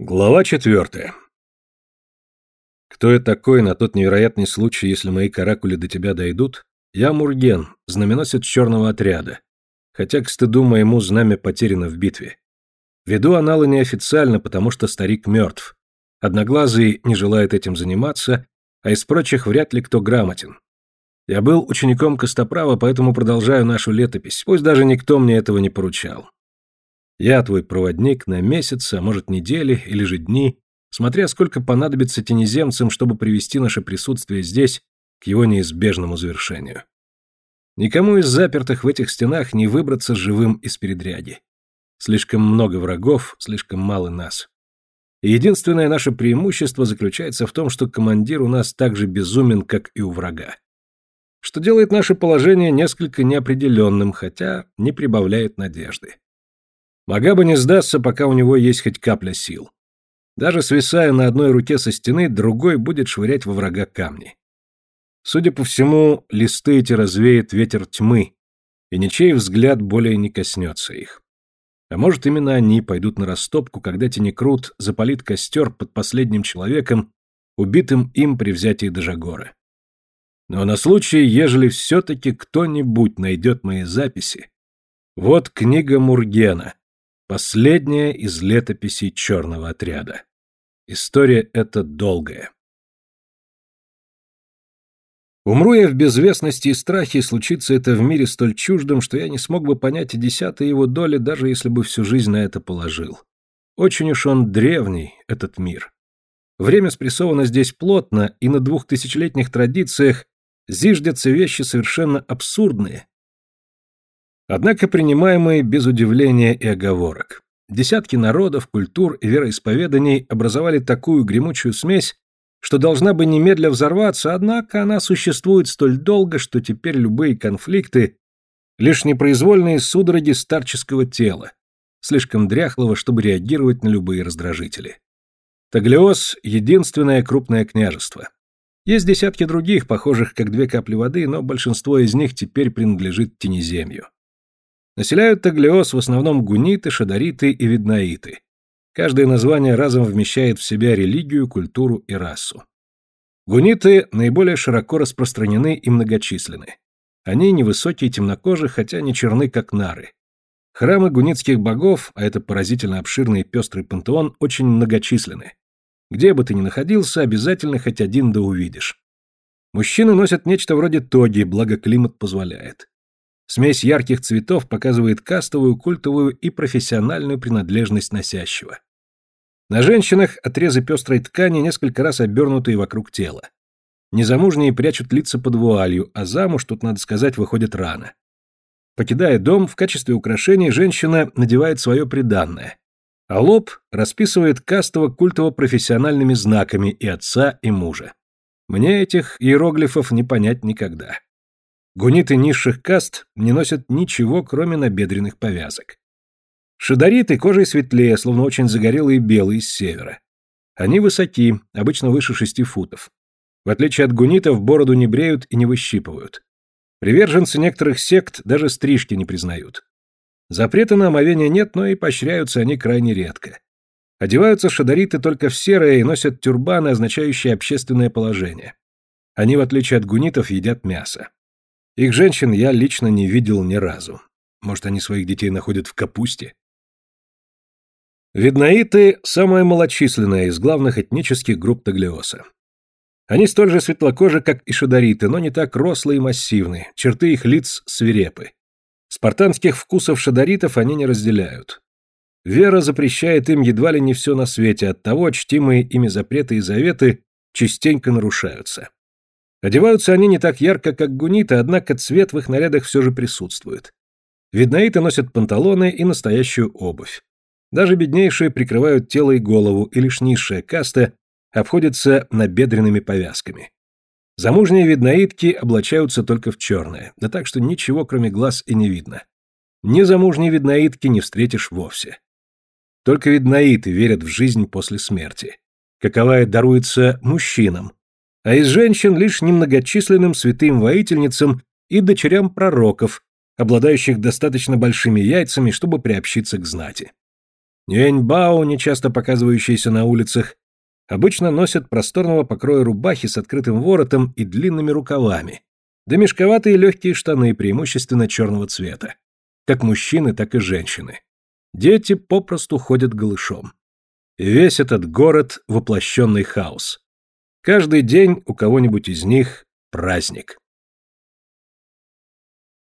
Глава четвертая. Кто я такой на тот невероятный случай, если мои каракули до тебя дойдут? Я Мурген, знаменосец черного отряда. Хотя, к стыду моему, знамя потеряно в битве. Веду аналы неофициально, потому что старик мертв. Одноглазый не желает этим заниматься, а из прочих вряд ли кто грамотен. Я был учеником Костоправа, поэтому продолжаю нашу летопись, пусть даже никто мне этого не поручал. Я твой проводник на месяц, а может недели или же дни, смотря сколько понадобится тенеземцам, чтобы привести наше присутствие здесь к его неизбежному завершению. Никому из запертых в этих стенах не выбраться живым из передряги. Слишком много врагов, слишком мало нас. И единственное наше преимущество заключается в том, что командир у нас так же безумен, как и у врага. Что делает наше положение несколько неопределенным, хотя не прибавляет надежды. Магаба не сдастся, пока у него есть хоть капля сил. Даже свисая на одной руке со стены, другой будет швырять во врага камни. Судя по всему, листы эти развеет ветер тьмы, и ничей взгляд более не коснется их. А может, именно они пойдут на растопку, когда Тенекрут запалит костер под последним человеком, убитым им при взятии Дежагора. Но на случай, ежели все-таки кто-нибудь найдет мои записи, вот книга Мургена, Последняя из летописей черного отряда. История эта долгая. Умру я в безвестности и страхе, и случится это в мире столь чуждом, что я не смог бы понять и десятой его доли, даже если бы всю жизнь на это положил. Очень уж он древний, этот мир. Время спрессовано здесь плотно, и на двухтысячелетних традициях зиждятся вещи совершенно абсурдные, Однако принимаемые без удивления и оговорок. Десятки народов, культур и вероисповеданий образовали такую гремучую смесь, что должна бы немедля взорваться, однако она существует столь долго, что теперь любые конфликты — лишь непроизвольные судороги старческого тела, слишком дряхлого, чтобы реагировать на любые раздражители. Таглиоз — единственное крупное княжество. Есть десятки других, похожих как две капли воды, но большинство из них теперь принадлежит Тенеземью. Населяют Таглиос в основном гуниты, шадариты и виднаиты. Каждое название разом вмещает в себя религию, культуру и расу. Гуниты наиболее широко распространены и многочисленны. Они невысокие, темнокожие, хотя не черны, как нары. Храмы гунитских богов, а это поразительно обширный и пестрый пантеон, очень многочисленны. Где бы ты ни находился, обязательно хоть один да увидишь. Мужчины носят нечто вроде тоги, благо климат позволяет. Смесь ярких цветов показывает кастовую, культовую и профессиональную принадлежность носящего. На женщинах отрезы пестрой ткани несколько раз обернутые вокруг тела. Незамужние прячут лица под вуалью, а замуж, тут надо сказать, выходит рано. Покидая дом, в качестве украшения женщина надевает свое приданное, а лоб расписывает кастово-культово-профессиональными знаками и отца, и мужа. Мне этих иероглифов не понять никогда. Гуниты низших каст не носят ничего, кроме набедренных повязок. Шидариты кожей светлее, словно очень загорелые белые с севера. Они высоки, обычно выше шести футов. В отличие от гунитов, бороду не бреют и не выщипывают. Приверженцы некоторых сект даже стрижки не признают. Запрета на омовение нет, но и поощряются они крайне редко. Одеваются шадариты только в серое и носят тюрбаны, означающие общественное положение. Они, в отличие от гунитов, едят мясо. Их женщин я лично не видел ни разу. Может, они своих детей находят в капусте? Виднаиты – самая малочисленная из главных этнических групп Таглиоса. Они столь же светлокожи, как и шадариты, но не так рослые и массивны, черты их лиц свирепы. Спартанских вкусов шадаритов они не разделяют. Вера запрещает им едва ли не все на свете, оттого чтимые ими запреты и заветы частенько нарушаются. Одеваются они не так ярко, как гуниты, однако цвет в их нарядах все же присутствует. Виднаиты носят панталоны и настоящую обувь. Даже беднейшие прикрывают тело и голову, и лишь низшая каста обходится набедренными повязками. Замужние виднаитки облачаются только в черное, да так что ничего кроме глаз и не видно. Ни замужней виднаитки не встретишь вовсе. Только виднаиты верят в жизнь после смерти. Каковая даруется мужчинам, а из женщин лишь немногочисленным святым воительницам и дочерям пророков, обладающих достаточно большими яйцами, чтобы приобщиться к знати. Нюэньбао, нечасто показывающиеся на улицах, обычно носят просторного покроя рубахи с открытым воротом и длинными рукавами, да мешковатые легкие штаны, преимущественно черного цвета. Как мужчины, так и женщины. Дети попросту ходят голышом. Весь этот город — воплощенный хаос. Каждый день у кого-нибудь из них праздник.